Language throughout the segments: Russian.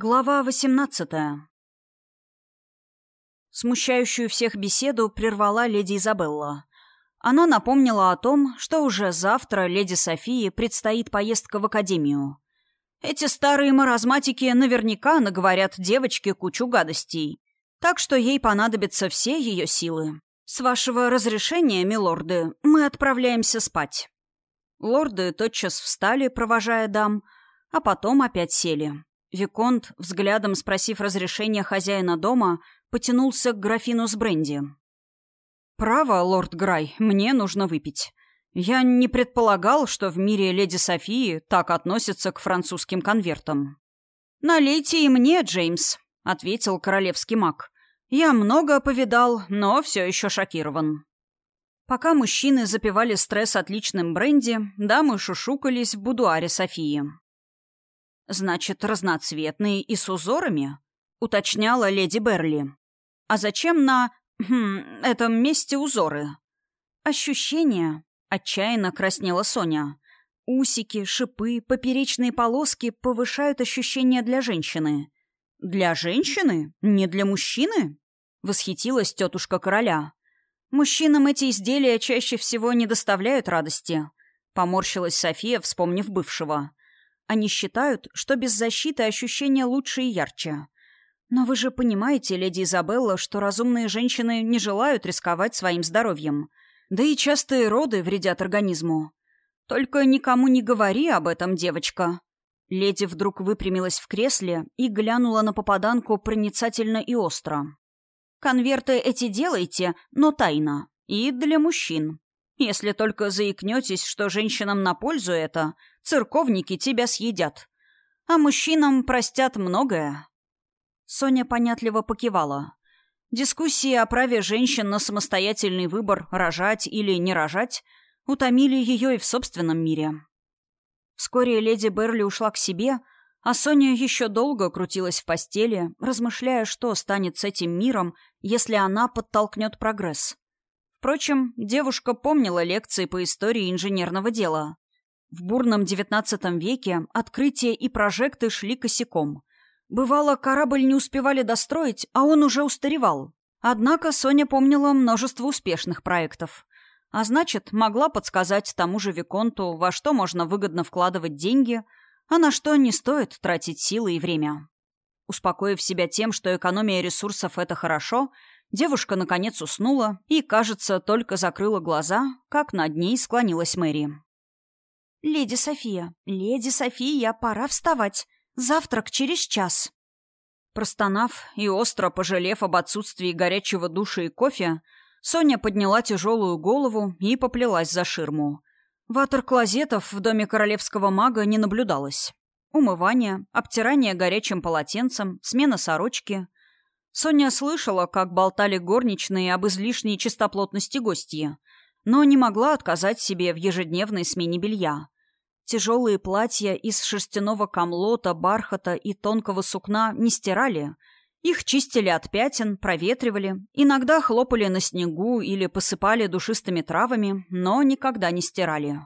Глава 18 Смущающую всех беседу прервала леди Изабелла. Она напомнила о том, что уже завтра леди Софии предстоит поездка в академию. Эти старые маразматики наверняка наговорят девочке кучу гадостей, так что ей понадобятся все ее силы. С вашего разрешения, милорды, мы отправляемся спать. Лорды тотчас встали, провожая дам, а потом опять сели. Виконт, взглядом спросив разрешения хозяина дома, потянулся к графину с бренди. «Право, лорд Грай, мне нужно выпить. Я не предполагал, что в мире леди Софии так относятся к французским конвертам». «Налейте и мне, Джеймс», — ответил королевский маг. «Я много повидал, но все еще шокирован». Пока мужчины запивали стресс отличным бренди, дамы шушукались в будуаре Софии. «Значит, разноцветные и с узорами?» — уточняла леди Берли. «А зачем на... Хм, этом месте узоры?» «Ощущение...» — отчаянно краснела Соня. «Усики, шипы, поперечные полоски повышают ощущения для женщины». «Для женщины? Не для мужчины?» — восхитилась тетушка короля. «Мужчинам эти изделия чаще всего не доставляют радости», — поморщилась София, вспомнив бывшего. Они считают, что без защиты ощущения лучше и ярче. Но вы же понимаете, леди Изабелла, что разумные женщины не желают рисковать своим здоровьем. Да и частые роды вредят организму. Только никому не говори об этом, девочка. Леди вдруг выпрямилась в кресле и глянула на попаданку проницательно и остро. «Конверты эти делайте, но тайно. И для мужчин. Если только заикнетесь, что женщинам на пользу это, церковники тебя съедят. А мужчинам простят многое. Соня понятливо покивала. Дискуссии о праве женщин на самостоятельный выбор рожать или не рожать утомили ее и в собственном мире. Вскоре леди Берли ушла к себе, а Соня еще долго крутилась в постели, размышляя, что станет с этим миром, если она подтолкнет прогресс. Впрочем, девушка помнила лекции по истории инженерного дела. В бурном XIX веке открытия и прожекты шли косяком. Бывало, корабль не успевали достроить, а он уже устаревал. Однако Соня помнила множество успешных проектов. А значит, могла подсказать тому же Виконту, во что можно выгодно вкладывать деньги, а на что не стоит тратить силы и время. Успокоив себя тем, что экономия ресурсов — это хорошо, Девушка, наконец, уснула и, кажется, только закрыла глаза, как над ней склонилась Мэри. «Леди София, леди София, пора вставать. Завтрак через час». Простонав и остро пожалев об отсутствии горячего душа и кофе, Соня подняла тяжелую голову и поплелась за ширму. Ватер-клозетов в доме королевского мага не наблюдалось. Умывание, обтирание горячим полотенцем, смена сорочки — Соня слышала, как болтали горничные об излишней чистоплотности гостья, но не могла отказать себе в ежедневной смене белья. Тяжелые платья из шерстяного камлота, бархата и тонкого сукна не стирали. Их чистили от пятен, проветривали, иногда хлопали на снегу или посыпали душистыми травами, но никогда не стирали.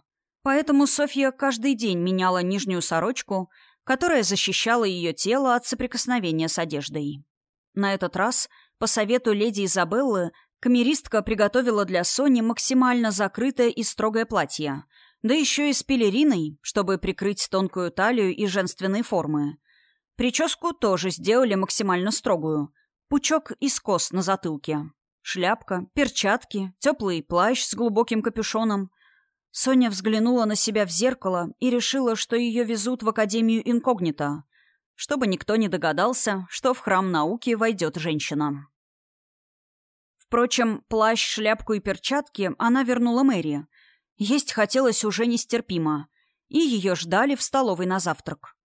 Поэтому Софья каждый день меняла нижнюю сорочку, которая защищала ее тело от соприкосновения с одеждой. На этот раз, по совету леди Изабеллы, камеристка приготовила для Сони максимально закрытое и строгое платье, да еще и с пелериной, чтобы прикрыть тонкую талию и женственные формы. Прическу тоже сделали максимально строгую. Пучок из кос на затылке. Шляпка, перчатки, теплый плащ с глубоким капюшоном. Соня взглянула на себя в зеркало и решила, что ее везут в Академию Инкогнито чтобы никто не догадался, что в храм науки войдет женщина. Впрочем, плащ, шляпку и перчатки она вернула Мэри. Есть хотелось уже нестерпимо, и ее ждали в столовой на завтрак.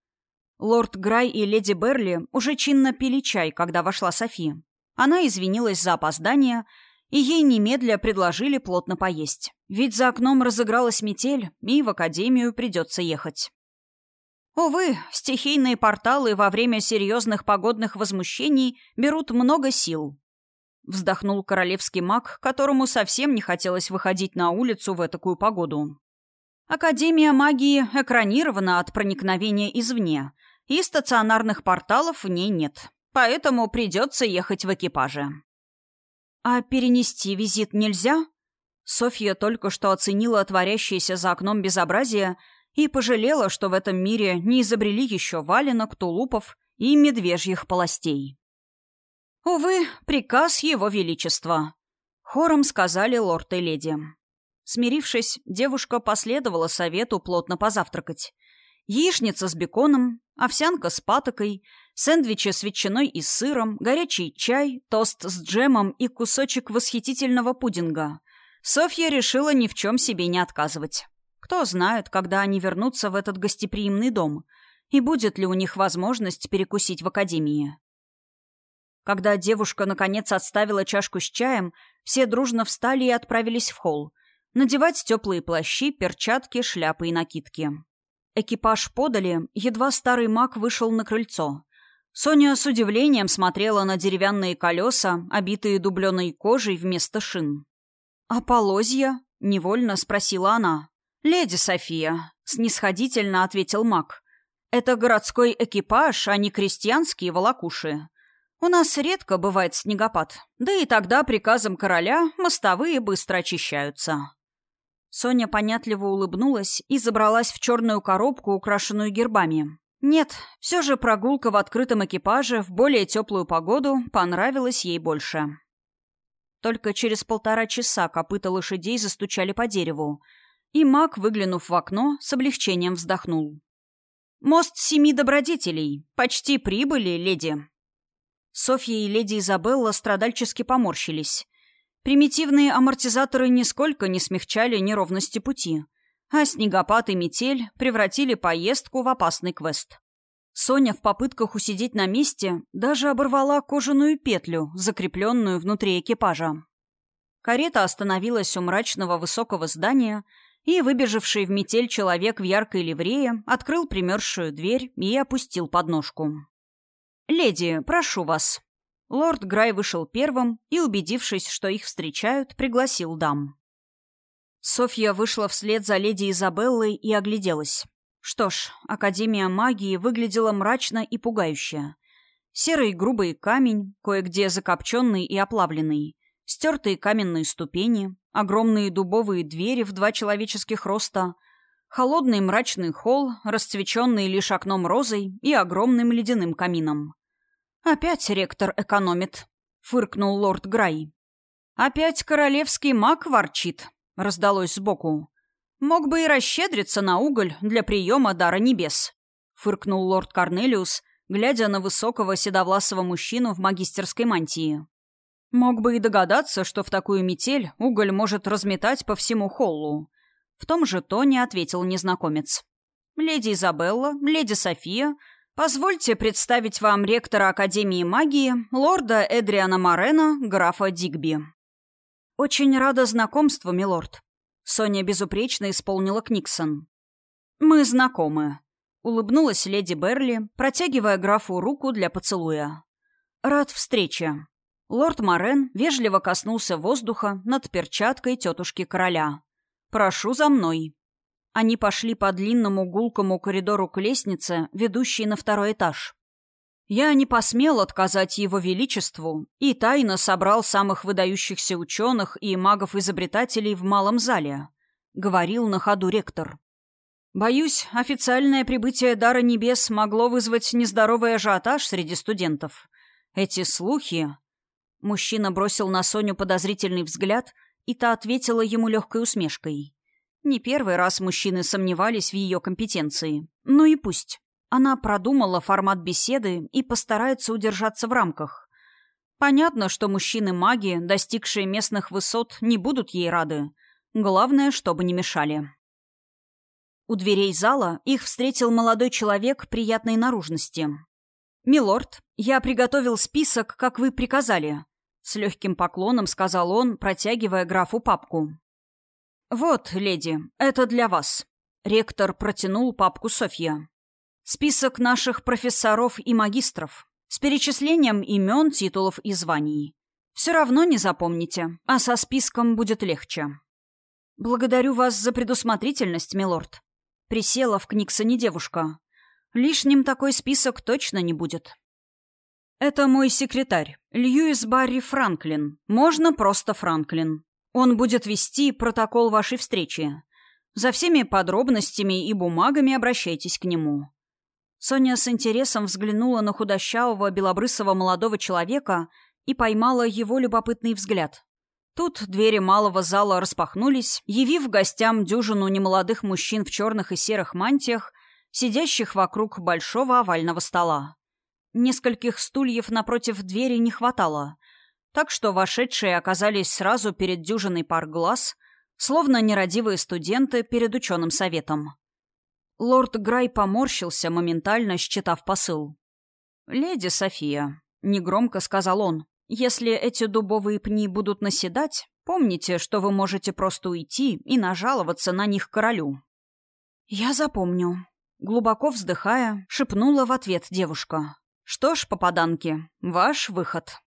Лорд Грай и леди Берли уже чинно пили чай, когда вошла Софи. Она извинилась за опоздание, и ей немедля предложили плотно поесть. Ведь за окном разыгралась метель, и в академию придется ехать. Увы, стихийные порталы во время серьезных погодных возмущений берут много сил. Вздохнул королевский маг, которому совсем не хотелось выходить на улицу в такую погоду. Академия магии экранирована от проникновения извне, и стационарных порталов в ней нет. Поэтому придется ехать в экипаже. «А перенести визит нельзя?» Софья только что оценила творящееся за окном безобразие и пожалела, что в этом мире не изобрели еще валенок, тулупов и медвежьих полостей. «Увы, приказ его величества», — хором сказали лорд и леди. Смирившись, девушка последовала совету плотно позавтракать. Яичница с беконом, овсянка с патокой, сэндвичи с ветчиной и сыром, горячий чай, тост с джемом и кусочек восхитительного пудинга. Софья решила ни в чем себе не отказывать. Кто знает, когда они вернутся в этот гостеприимный дом, и будет ли у них возможность перекусить в академии. Когда девушка наконец отставила чашку с чаем, все дружно встали и отправились в холл. Надевать теплые плащи, перчатки, шляпы и накидки. Экипаж подали, едва старый маг вышел на крыльцо. Соня с удивлением смотрела на деревянные колеса, обитые дубленой кожей вместо шин. «А полозья?» — невольно спросила она. «Леди София», — снисходительно ответил маг. «Это городской экипаж, а не крестьянские волокуши. У нас редко бывает снегопад, да и тогда приказом короля мостовые быстро очищаются». Соня понятливо улыбнулась и забралась в черную коробку, украшенную гербами. Нет, все же прогулка в открытом экипаже в более теплую погоду понравилась ей больше. Только через полтора часа копыта лошадей застучали по дереву, и маг, выглянув в окно, с облегчением вздохнул. «Мост семи добродетелей. Почти прибыли, леди». Софья и леди Изабелла страдальчески поморщились. Примитивные амортизаторы нисколько не смягчали неровности пути, а снегопад и метель превратили поездку в опасный квест. Соня в попытках усидеть на месте даже оборвала кожаную петлю, закрепленную внутри экипажа. Карета остановилась у мрачного высокого здания, и выбежавший в метель человек в яркой ливрее открыл примерзшую дверь и опустил подножку. «Леди, прошу вас». Лорд Грай вышел первым и, убедившись, что их встречают, пригласил дам. Софья вышла вслед за леди Изабеллой и огляделась. Что ж, Академия магии выглядела мрачно и пугающе. Серый грубый камень, кое-где закопченный и оплавленный, стертые каменные ступени, огромные дубовые двери в два человеческих роста, холодный мрачный холл, расцвеченный лишь окном розой и огромным ледяным камином. «Опять ректор экономит», — фыркнул лорд Грай. «Опять королевский маг ворчит», — раздалось сбоку. «Мог бы и расщедриться на уголь для приема дара небес», — фыркнул лорд Корнелиус, глядя на высокого седовласого мужчину в магистерской мантии. Мог бы и догадаться, что в такую метель уголь может разметать по всему холлу. В том же тоне ответил незнакомец. «Леди Изабелла, леди София, позвольте представить вам ректора Академии магии, лорда Эдриана Морена, графа Дигби». «Очень рада знакомству, милорд», Соня безупречно исполнила Книксон. «Мы знакомы», — улыбнулась леди Берли, протягивая графу руку для поцелуя. «Рад встрече». Лорд Морен вежливо коснулся воздуха над перчаткой тетушки короля. «Прошу за мной». Они пошли по длинному гулкому коридору к лестнице, ведущей на второй этаж. Я не посмел отказать его величеству и тайно собрал самых выдающихся ученых и магов-изобретателей в малом зале, — говорил на ходу ректор. Боюсь, официальное прибытие Дара Небес могло вызвать нездоровый ажиотаж среди студентов. Эти слухи... Мужчина бросил на Соню подозрительный взгляд, и та ответила ему легкой усмешкой. Не первый раз мужчины сомневались в ее компетенции. Ну и пусть. Она продумала формат беседы и постарается удержаться в рамках. Понятно, что мужчины-маги, достигшие местных высот, не будут ей рады. Главное, чтобы не мешали. У дверей зала их встретил молодой человек приятной наружности. «Милорд, я приготовил список, как вы приказали», — с легким поклоном сказал он, протягивая графу папку. «Вот, леди, это для вас». Ректор протянул папку Софья. Список наших профессоров и магистров. С перечислением имен, титулов и званий. Все равно не запомните, а со списком будет легче. Благодарю вас за предусмотрительность, милорд. Присела в Книксоне девушка. Лишним такой список точно не будет. Это мой секретарь, Льюис Барри Франклин. Можно просто Франклин. Он будет вести протокол вашей встречи. За всеми подробностями и бумагами обращайтесь к нему. Соня с интересом взглянула на худощавого белобрысого молодого человека и поймала его любопытный взгляд. Тут двери малого зала распахнулись, явив гостям дюжину немолодых мужчин в черных и серых мантиях, сидящих вокруг большого овального стола. Нескольких стульев напротив двери не хватало, так что вошедшие оказались сразу перед дюжиной пар глаз, словно нерадивые студенты перед ученым советом. Лорд Грай поморщился, моментально считав посыл. «Леди София», — негромко сказал он, — «если эти дубовые пни будут наседать, помните, что вы можете просто уйти и нажаловаться на них королю». «Я запомню», — глубоко вздыхая, шепнула в ответ девушка. «Что ж, попаданки, ваш выход».